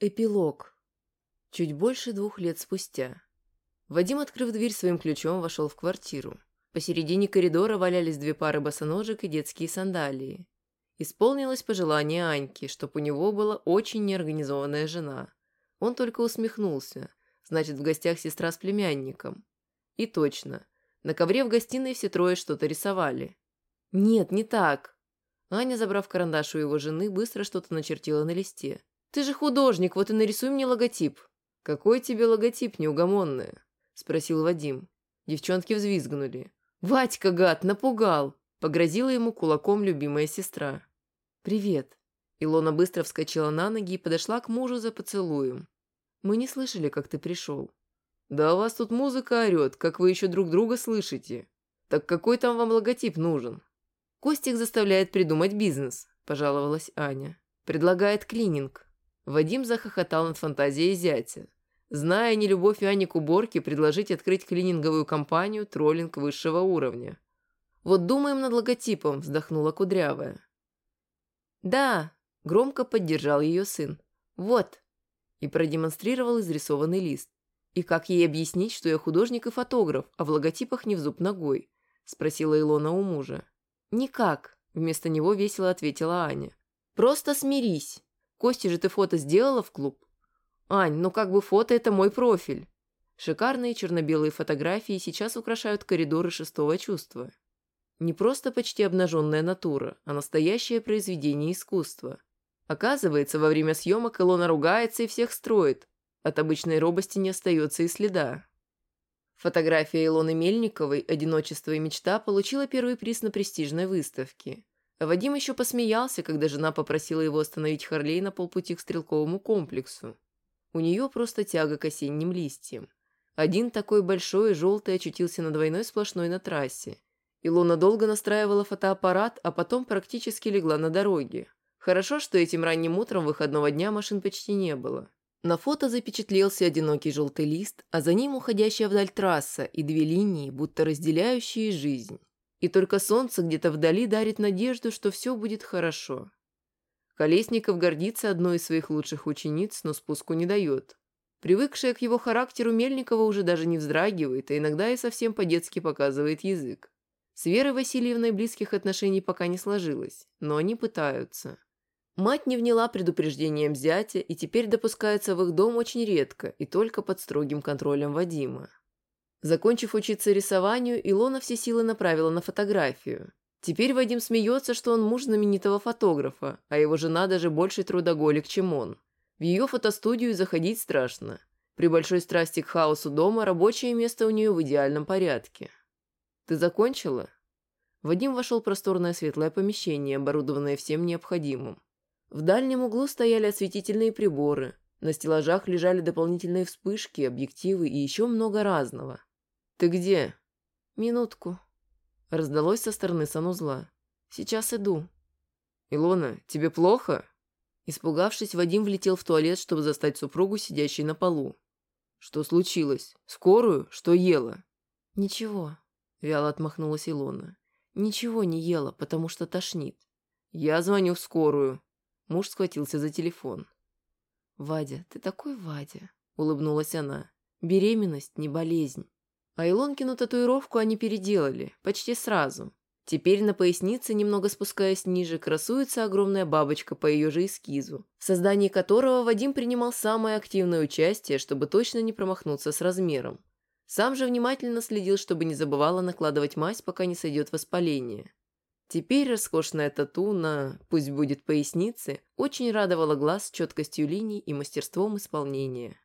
Эпилог. Чуть больше двух лет спустя. Вадим, открыв дверь своим ключом, вошел в квартиру. Посередине коридора валялись две пары босоножек и детские сандалии. Исполнилось пожелание Аньки, чтоб у него была очень неорганизованная жена. Он только усмехнулся. Значит, в гостях сестра с племянником. И точно. На ковре в гостиной все трое что-то рисовали. Нет, не так. Аня, забрав карандаш у его жены, быстро что-то начертила на листе. «Ты же художник, вот и нарисуй мне логотип». «Какой тебе логотип, неугомонная?» – спросил Вадим. Девчонки взвизгнули. «Вадька, гад, напугал!» – погрозила ему кулаком любимая сестра. «Привет». Илона быстро вскочила на ноги и подошла к мужу за поцелуем. «Мы не слышали, как ты пришел». «Да у вас тут музыка орет, как вы еще друг друга слышите. Так какой там вам логотип нужен?» «Костик заставляет придумать бизнес», – пожаловалась Аня. «Предлагает клининг». Вадим захохотал над фантазией зятя. Зная нелюбовь Ани к уборке, предложить открыть клининговую компанию – троллинг высшего уровня. «Вот думаем над логотипом», – вздохнула Кудрявая. «Да», – громко поддержал ее сын. «Вот». И продемонстрировал изрисованный лист. «И как ей объяснить, что я художник и фотограф, а в логотипах не в зуб ногой?» – спросила Илона у мужа. «Никак», – вместо него весело ответила Аня. «Просто смирись». Кости же ты фото сделала в клуб? Ань, ну как бы фото – это мой профиль. Шикарные черно-белые фотографии сейчас украшают коридоры шестого чувства. Не просто почти обнаженная натура, а настоящее произведение искусства. Оказывается, во время съемок Илона ругается и всех строит. От обычной робости не остается и следа. Фотография Илоны Мельниковой «Одиночество и мечта» получила первый приз на престижной выставке. Вадим еще посмеялся, когда жена попросила его остановить Харлей на полпути к стрелковому комплексу. У нее просто тяга к осенним листьям. Один такой большой и желтый очутился на двойной сплошной на трассе. Илона долго настраивала фотоаппарат, а потом практически легла на дороге. Хорошо, что этим ранним утром выходного дня машин почти не было. На фото запечатлелся одинокий желтый лист, а за ним уходящая вдаль трасса и две линии, будто разделяющие жизнь. И только солнце где-то вдали дарит надежду, что все будет хорошо. Колесников гордится одной из своих лучших учениц, но спуску не дает. Привыкшая к его характеру Мельникова уже даже не вздрагивает, а иногда и совсем по-детски показывает язык. С Верой Васильевной близких отношений пока не сложилось, но они пытаются. Мать не вняла предупреждением зятя и теперь допускается в их дом очень редко и только под строгим контролем Вадима. Закончив учиться рисованию, Илона все силы направила на фотографию. Теперь Вадим смеется, что он муж знаменитого фотографа, а его жена даже больше трудоголик, чем он. В ее фотостудию заходить страшно. При большой страсти к хаосу дома рабочее место у нее в идеальном порядке. «Ты закончила?» Вадим вошел в просторное светлое помещение, оборудованное всем необходимым. В дальнем углу стояли осветительные приборы. На стеллажах лежали дополнительные вспышки, объективы и еще много разного. «Ты где?» «Минутку», — раздалось со стороны санузла. «Сейчас иду». «Илона, тебе плохо?» Испугавшись, Вадим влетел в туалет, чтобы застать супругу, сидящей на полу. «Что случилось? Скорую? Что ела?» «Ничего», — вяло отмахнулась Илона. «Ничего не ела, потому что тошнит». «Я звоню в скорую». Муж схватился за телефон. «Вадя, ты такой Вадя», — улыбнулась она. «Беременность не болезнь». А Илонкину татуировку они переделали, почти сразу. Теперь на пояснице, немного спускаясь ниже, красуется огромная бабочка по ее же эскизу, в создании которого Вадим принимал самое активное участие, чтобы точно не промахнуться с размером. Сам же внимательно следил, чтобы не забывала накладывать мазь, пока не сойдет воспаление. Теперь роскошная тату на, пусть будет пояснице, очень радовала глаз четкостью линий и мастерством исполнения.